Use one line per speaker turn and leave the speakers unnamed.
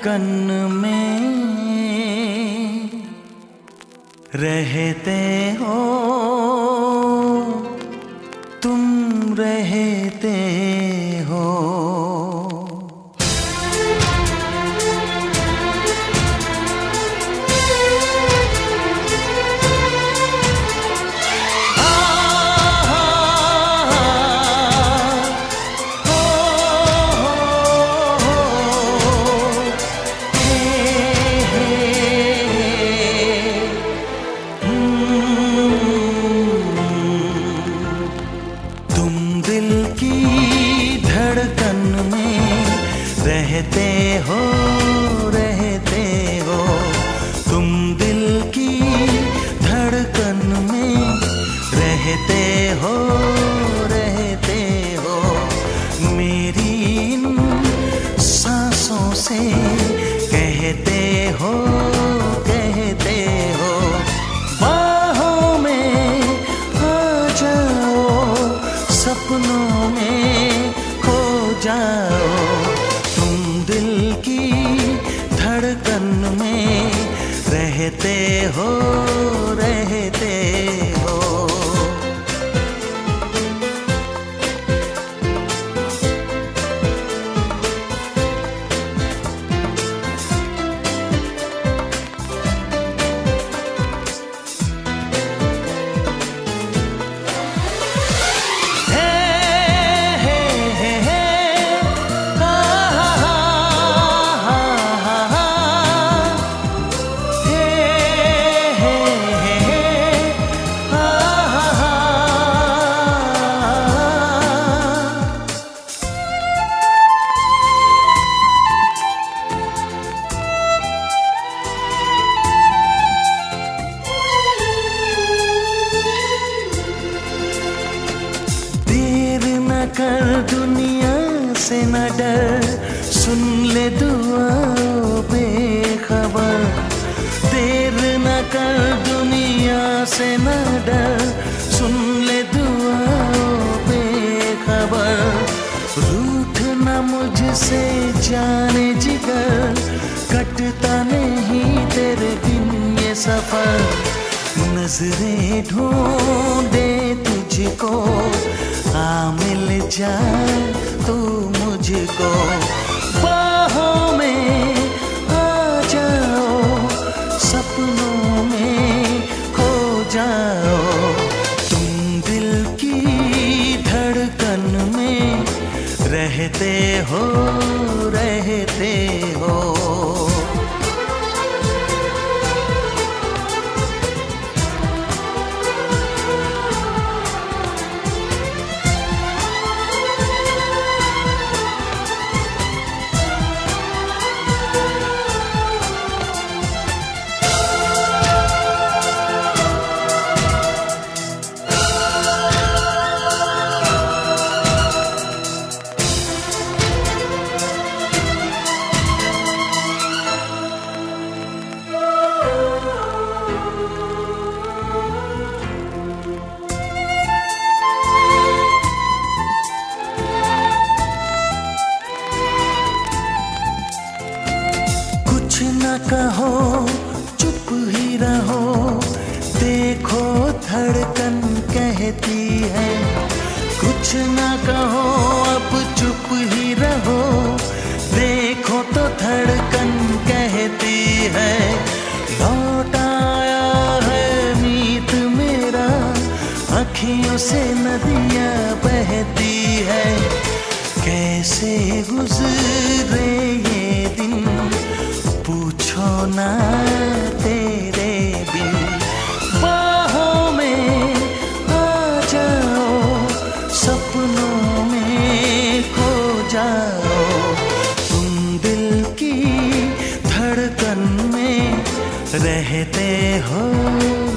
धड़कन में रहते हो। तुम रहते हो रहते हो? तुम दिल की धड़कन में रहते हो रहते हो। मेरी इन सांसों से कहते हो रहते हो रहते हो। कर दुनिया से न डर। सुन ले दुआ बेखबर देर न कर दुनिया से न डर। सुन ले दुआ बेखबर रूठ न मुझसे, जाने जिगर। कटता नहीं तेरे बिन ये सफ़र। नज़रें ढूंढे तुझको। जाए तू मुझको बाहों में आ जाओ, सपनों में खो जाओ। तुम दिल की धड़कन में रहते हो रहते हो। कहती है। कुछ न कहो, अब चुप ही रहो। देखो तो धड़कन कहती है। लौट आया है मीत मेरा। अखियों से नदियाँ बहती है। कैसे गुजरे ये दिन? पूछो ना। रहते हो।